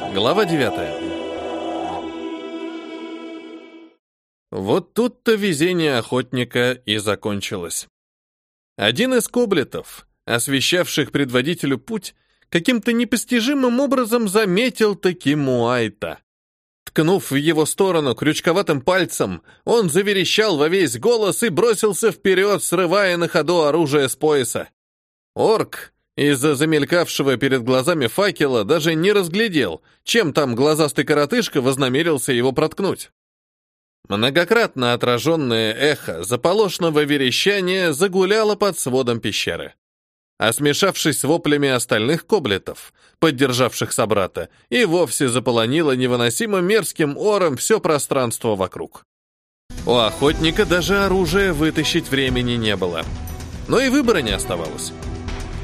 Глава 9. Вот тут-то везение охотника и закончилось. Один из коблетов, освещавших предводителю путь, каким-то непостижимым образом заметил таки Муайта. Ткнув в его сторону крючковатым пальцем, он заверещал во весь голос и бросился вперед, срывая на ходу оружие с пояса. Орк, из-за замелькавшего перед глазами факела, даже не разглядел, чем там глазастый коротышка вознамерился его проткнуть. Многократно отраженное эхо заполошного верещания загуляло под сводом пещеры а смешавшись с воплями остальных коблетов, поддержавших собрата, и вовсе заполонило невыносимо мерзким ором все пространство вокруг. У охотника даже оружия вытащить времени не было. Но и выбора не оставалось.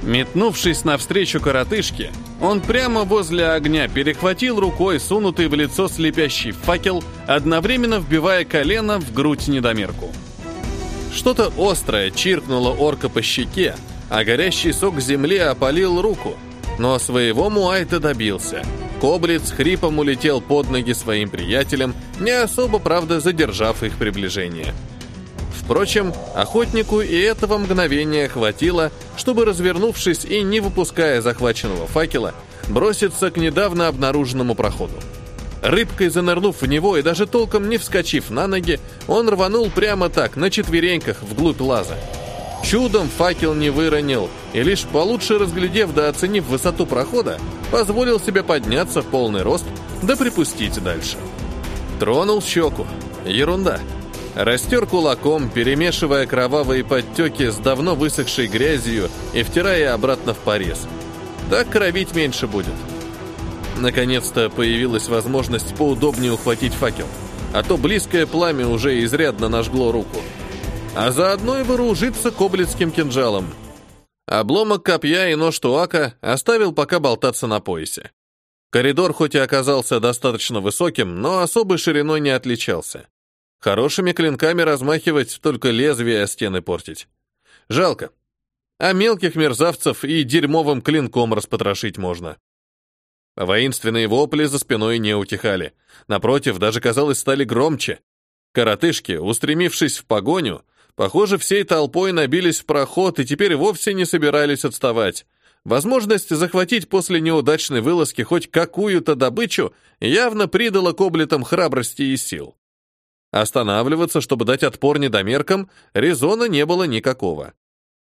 Метнувшись навстречу коротышке, он прямо возле огня перехватил рукой сунутый в лицо слепящий факел, одновременно вбивая колено в грудь недомерку. Что-то острое чиркнуло орка по щеке, а горящий сок земли опалил руку. Но своего Муайта добился. Коблиц хрипом улетел под ноги своим приятелям, не особо, правда, задержав их приближение. Впрочем, охотнику и этого мгновения хватило, чтобы, развернувшись и не выпуская захваченного факела, броситься к недавно обнаруженному проходу. Рыбкой занырнув в него и даже толком не вскочив на ноги, он рванул прямо так, на четвереньках, вглубь лаза. Чудом факел не выронил, и лишь получше разглядев да оценив высоту прохода, позволил себе подняться в полный рост, да припустить дальше. Тронул щеку. Ерунда. Растер кулаком, перемешивая кровавые подтеки с давно высохшей грязью и втирая обратно в порез. Так кровить меньше будет. Наконец-то появилась возможность поудобнее ухватить факел, а то близкое пламя уже изрядно нажгло руку а заодно и вооружиться коблицким кинжалом. Обломок копья и нож туака оставил пока болтаться на поясе. Коридор хоть и оказался достаточно высоким, но особой шириной не отличался. Хорошими клинками размахивать, только лезвие о стены портить. Жалко. А мелких мерзавцев и дерьмовым клинком распотрошить можно. Воинственные вопли за спиной не утихали. Напротив, даже, казалось, стали громче. Коротышки, устремившись в погоню, Похоже, всей толпой набились в проход и теперь вовсе не собирались отставать. Возможность захватить после неудачной вылазки хоть какую-то добычу явно придала коблетам храбрости и сил. Останавливаться, чтобы дать отпор недомеркам, резона не было никакого.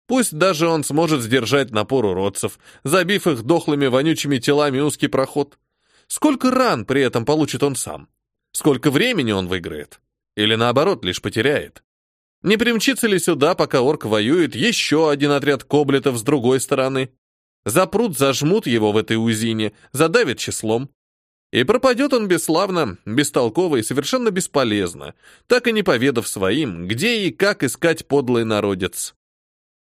Пусть даже он сможет сдержать напор уродцев, забив их дохлыми вонючими телами узкий проход. Сколько ран при этом получит он сам? Сколько времени он выиграет? Или наоборот, лишь потеряет? Не примчится ли сюда, пока орк воюет, еще один отряд коблетов с другой стороны? Запрут, зажмут его в этой узине, задавят числом. И пропадет он бесславно, бестолково и совершенно бесполезно, так и не поведав своим, где и как искать подлый народец.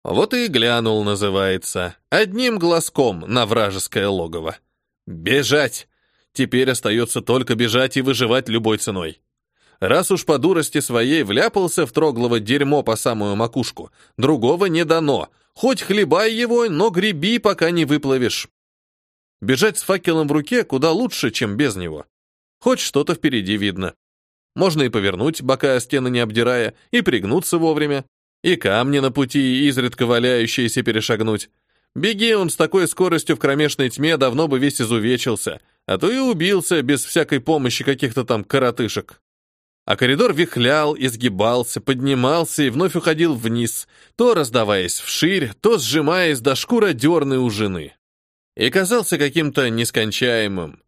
Вот и глянул, называется, одним глазком на вражеское логово. Бежать! Теперь остается только бежать и выживать любой ценой. Раз уж по дурости своей вляпался в троглово дерьмо по самую макушку, другого не дано. Хоть хлебай его, но греби, пока не выплывешь. Бежать с факелом в руке куда лучше, чем без него. Хоть что-то впереди видно. Можно и повернуть, бока стены не обдирая, и пригнуться вовремя, и камни на пути, изредка валяющиеся, перешагнуть. Беги он с такой скоростью в кромешной тьме, давно бы весь изувечился, а то и убился без всякой помощи каких-то там коротышек. А коридор вихлял, изгибался, поднимался и вновь уходил вниз, то раздаваясь вширь, то сжимаясь до шкура дерны у жены. И казался каким-то нескончаемым.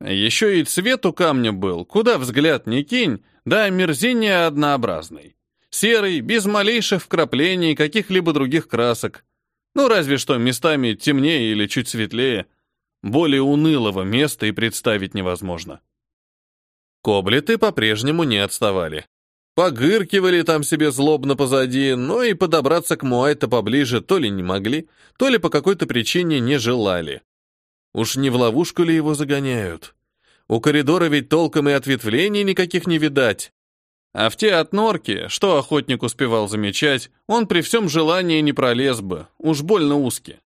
Еще и цвет у камня был, куда взгляд не кинь, да омерзение однообразный. Серый, без малейших вкраплений каких-либо других красок. Ну, разве что местами темнее или чуть светлее. Более унылого места и представить невозможно. Коблеты по-прежнему не отставали. Погыркивали там себе злобно позади, но и подобраться к Муайта поближе то ли не могли, то ли по какой-то причине не желали. Уж не в ловушку ли его загоняют? У коридора ведь толком и ответвлений никаких не видать. А в те отнорки, что охотник успевал замечать, он при всем желании не пролез бы, уж больно узкие.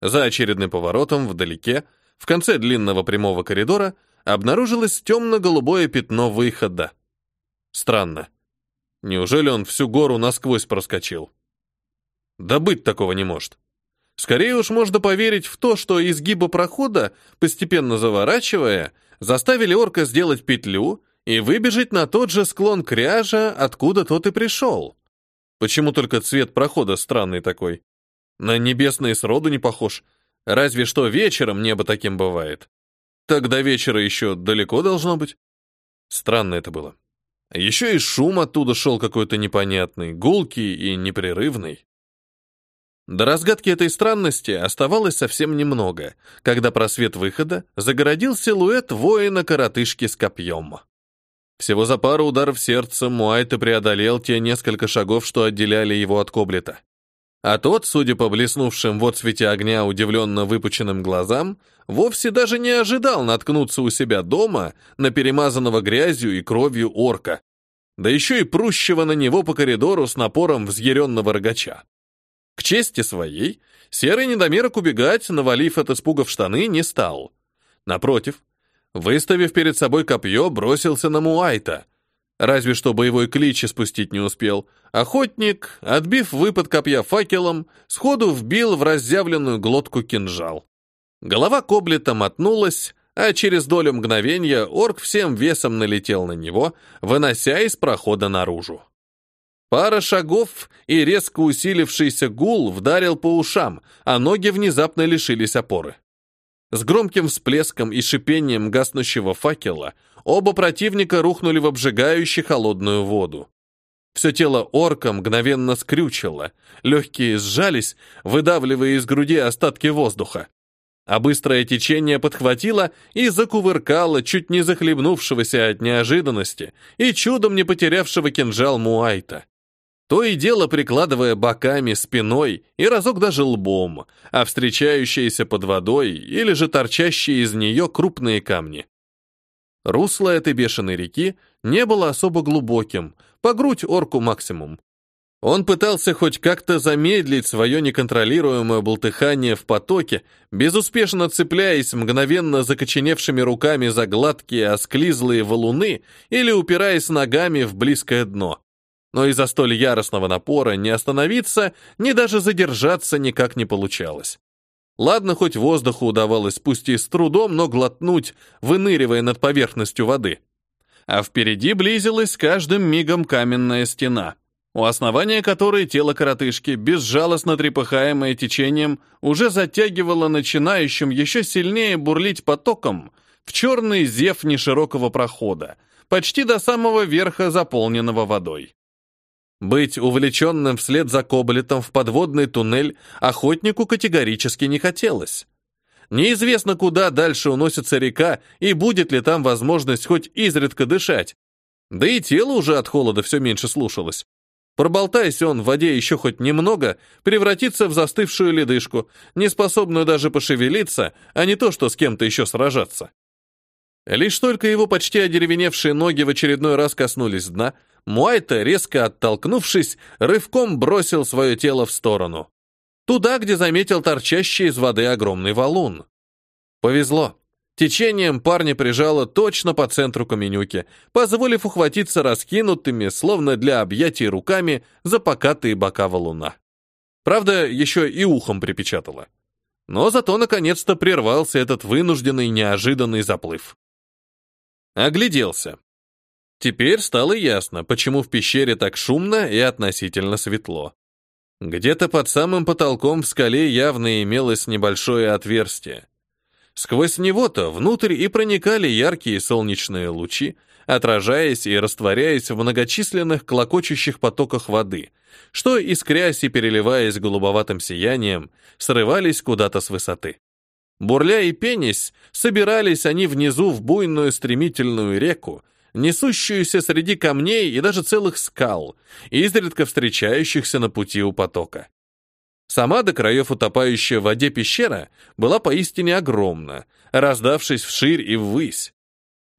За очередным поворотом вдалеке в конце длинного прямого коридора обнаружилось темно-голубое пятно выхода. Странно. Неужели он всю гору насквозь проскочил? Да быть такого не может. Скорее уж можно поверить в то, что изгиба прохода, постепенно заворачивая, заставили орка сделать петлю и выбежать на тот же склон кряжа, откуда тот и пришел. Почему только цвет прохода странный такой? На небесный сроду не похож. Разве что вечером небо таким бывает. Тогда вечера еще далеко должно быть. Странно это было. Еще и шум оттуда шел какой-то непонятный, гулкий и непрерывный. До разгадки этой странности оставалось совсем немного, когда просвет выхода загородил силуэт воина-коротышки с копьем. Всего за пару ударов сердца Муайта преодолел те несколько шагов, что отделяли его от Коблета. А тот, судя по блеснувшим в отсвете огня удивленно выпученным глазам, вовсе даже не ожидал наткнуться у себя дома на перемазанного грязью и кровью орка, да еще и прущего на него по коридору с напором взъяренного рогача. К чести своей, серый недомерок убегать, навалив от испуга в штаны, не стал. Напротив, выставив перед собой копье, бросился на Муайта. Разве что боевой клич спустить не успел. Охотник, отбив выпад копья факелом, сходу вбил в разъявленную глотку кинжал. Голова коблета мотнулась, а через долю мгновения орк всем весом налетел на него, вынося из прохода наружу. Пара шагов, и резко усилившийся гул вдарил по ушам, а ноги внезапно лишились опоры. С громким всплеском и шипением гаснущего факела оба противника рухнули в обжигающую холодную воду. Все тело орка мгновенно скрючило, легкие сжались, выдавливая из груди остатки воздуха. А быстрое течение подхватило и закувыркало чуть не захлебнувшегося от неожиданности и чудом не потерявшего кинжал Муайта то и дело прикладывая боками, спиной и разок даже лбом, а встречающиеся под водой или же торчащие из нее крупные камни. Русло этой бешеной реки не было особо глубоким, по грудь орку максимум. Он пытался хоть как-то замедлить свое неконтролируемое болтыхание в потоке, безуспешно цепляясь мгновенно закоченевшими руками за гладкие осклизлые валуны или упираясь ногами в близкое дно но из-за столь яростного напора ни остановиться, ни даже задержаться никак не получалось. Ладно, хоть воздуху удавалось, пусть и с трудом, но глотнуть, выныривая над поверхностью воды. А впереди близилась каждым мигом каменная стена, у основания которой тело коротышки, безжалостно трепыхаемое течением, уже затягивало начинающим еще сильнее бурлить потоком в черный зев неширокого прохода, почти до самого верха заполненного водой. Быть увлеченным вслед за Коблетом в подводный туннель охотнику категорически не хотелось. Неизвестно, куда дальше уносится река и будет ли там возможность хоть изредка дышать. Да и тело уже от холода все меньше слушалось. Проболтаясь он в воде еще хоть немного, превратится в застывшую ледышку, не способную даже пошевелиться, а не то, что с кем-то еще сражаться. Лишь только его почти одеревеневшие ноги в очередной раз коснулись дна, Муайта, резко оттолкнувшись, рывком бросил свое тело в сторону. Туда, где заметил торчащий из воды огромный валун. Повезло. Течением парня прижало точно по центру каменюки, позволив ухватиться раскинутыми, словно для объятий руками, за покатые бока валуна. Правда, еще и ухом припечатало. Но зато наконец-то прервался этот вынужденный неожиданный заплыв. Огляделся. Теперь стало ясно, почему в пещере так шумно и относительно светло. Где-то под самым потолком в скале явно имелось небольшое отверстие. Сквозь него-то внутрь и проникали яркие солнечные лучи, отражаясь и растворяясь в многочисленных клокочущих потоках воды, что, искрясь и переливаясь голубоватым сиянием, срывались куда-то с высоты. Бурля и пенясь, собирались они внизу в буйную стремительную реку, несущуюся среди камней и даже целых скал, изредка встречающихся на пути у потока. Сама до краев утопающая в воде пещера была поистине огромна, раздавшись вширь и ввысь.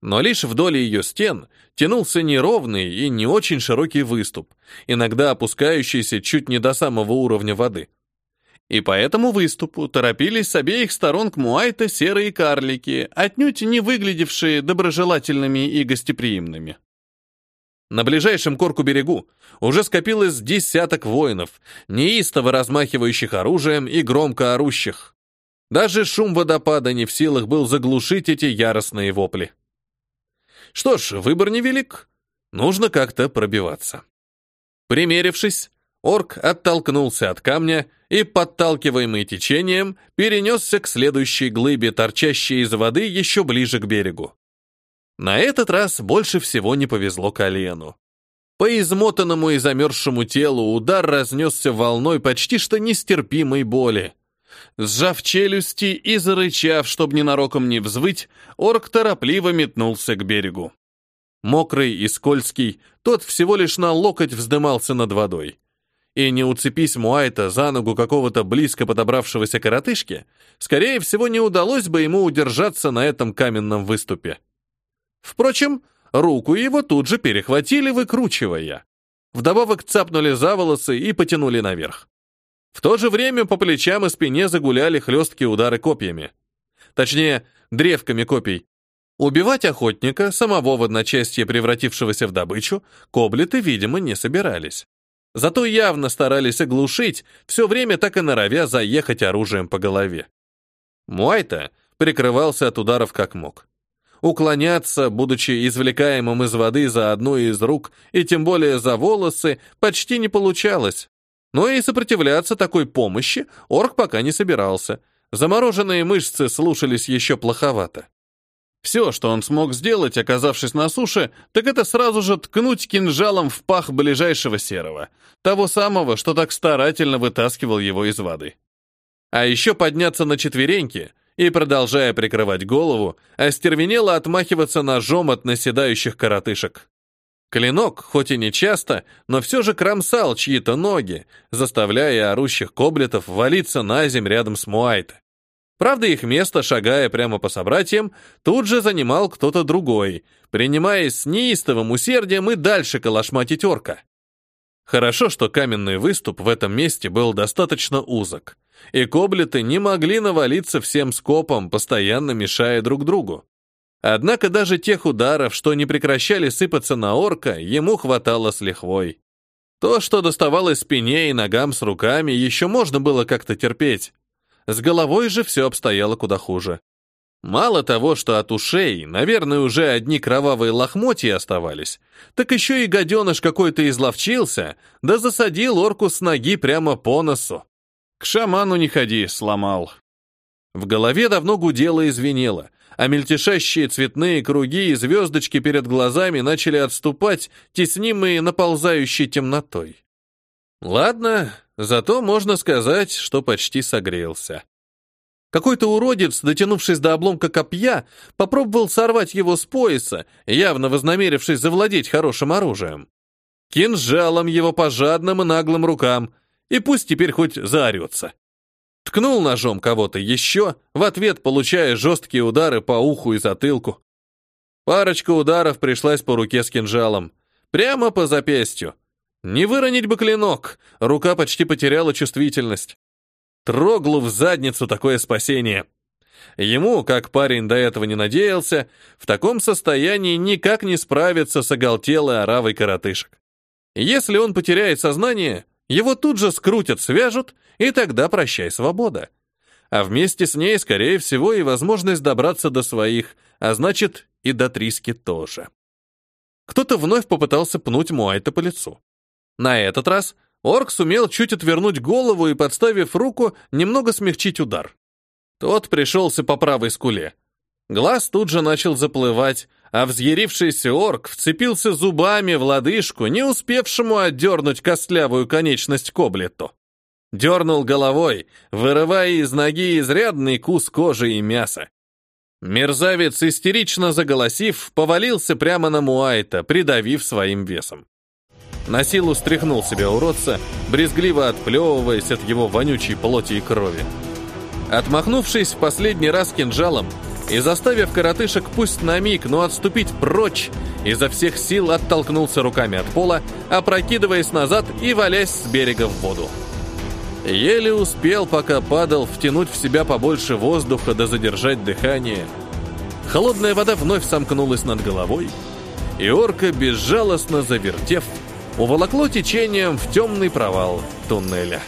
Но лишь вдоль ее стен тянулся неровный и не очень широкий выступ, иногда опускающийся чуть не до самого уровня воды. И по этому выступу торопились с обеих сторон к Муайта серые карлики, отнюдь не выглядевшие доброжелательными и гостеприимными. На ближайшем корку берегу уже скопилось десяток воинов, неистово размахивающих оружием и громко орущих. Даже шум водопада не в силах был заглушить эти яростные вопли. Что ж, выбор невелик. Нужно как-то пробиваться. Примерившись, орк оттолкнулся от камня и, подталкиваемый течением, перенесся к следующей глыбе, торчащей из воды еще ближе к берегу. На этот раз больше всего не повезло колену. По измотанному и замерзшему телу удар разнесся волной почти что нестерпимой боли. Сжав челюсти и зарычав, чтобы ненароком не взвыть, орк торопливо метнулся к берегу. Мокрый и скользкий, тот всего лишь на локоть вздымался над водой. И не уцепись Муайта за ногу какого-то близко подобравшегося коротышки, скорее всего, не удалось бы ему удержаться на этом каменном выступе. Впрочем, руку его тут же перехватили, выкручивая. Вдобавок цапнули за волосы и потянули наверх. В то же время по плечам и спине загуляли хлесткие удары копьями. Точнее, древками копий. Убивать охотника, самого в одночасье превратившегося в добычу, коблеты, видимо, не собирались. Зато явно старались оглушить, все время так и норовя заехать оружием по голове. Муайта прикрывался от ударов как мог. Уклоняться, будучи извлекаемым из воды за одну из рук и тем более за волосы, почти не получалось. Но и сопротивляться такой помощи орк пока не собирался. Замороженные мышцы слушались еще плоховато. Все, что он смог сделать, оказавшись на суше, так это сразу же ткнуть кинжалом в пах ближайшего серого, того самого, что так старательно вытаскивал его из воды. А еще подняться на четвереньки — и, продолжая прикрывать голову, остервенело отмахиваться ножом от наседающих коротышек. Клинок, хоть и не часто, но все же кромсал чьи-то ноги, заставляя орущих коблетов валиться на земь рядом с Муайта. Правда, их место, шагая прямо по собратьям, тут же занимал кто-то другой, принимаясь с неистовым усердием и дальше калашматить орка. Хорошо, что каменный выступ в этом месте был достаточно узок и коблеты не могли навалиться всем скопом, постоянно мешая друг другу. Однако даже тех ударов, что не прекращали сыпаться на орка, ему хватало с лихвой. То, что доставалось спине и ногам с руками, еще можно было как-то терпеть. С головой же все обстояло куда хуже. Мало того, что от ушей, наверное, уже одни кровавые лохмотья оставались, так еще и гаденыш какой-то изловчился, да засадил орку с ноги прямо по носу. К шаману не ходи, сломал. В голове давно гудело и звенело, а мельтешащие цветные круги и звездочки перед глазами начали отступать, теснимые наползающей темнотой. Ладно, зато можно сказать, что почти согрелся. Какой-то уродец, дотянувшись до обломка копья, попробовал сорвать его с пояса, явно вознамерившись завладеть хорошим оружием. Кинжалом его по жадным и наглым рукам — и пусть теперь хоть заорется. Ткнул ножом кого-то еще, в ответ получая жесткие удары по уху и затылку. Парочка ударов пришлась по руке с кинжалом. Прямо по запястью. Не выронить бы клинок, рука почти потеряла чувствительность. Троглу в задницу такое спасение. Ему, как парень до этого не надеялся, в таком состоянии никак не справиться с оголтелой оравой коротышек. Если он потеряет сознание, его тут же скрутят, свяжут, и тогда прощай свобода. А вместе с ней, скорее всего, и возможность добраться до своих, а значит, и до Триски тоже. Кто-то вновь попытался пнуть Муайта по лицу. На этот раз орк сумел чуть отвернуть голову и, подставив руку, немного смягчить удар. Тот пришелся по правой скуле. Глаз тут же начал заплывать, а взъярившийся орк вцепился зубами в лодыжку, не успевшему отдернуть костлявую конечность коблету. Дернул головой, вырывая из ноги изрядный кус кожи и мяса. Мерзавец, истерично заголосив, повалился прямо на Муайта, придавив своим весом. На силу стряхнул себя уродца, брезгливо отплевываясь от его вонючей плоти и крови. Отмахнувшись в последний раз кинжалом, и, заставив коротышек пусть на миг, но отступить прочь, изо всех сил оттолкнулся руками от пола, опрокидываясь назад и валясь с берега в воду. Еле успел, пока падал, втянуть в себя побольше воздуха да задержать дыхание. Холодная вода вновь сомкнулась над головой, и орка, безжалостно завертев, уволокло течением в темный провал туннеля.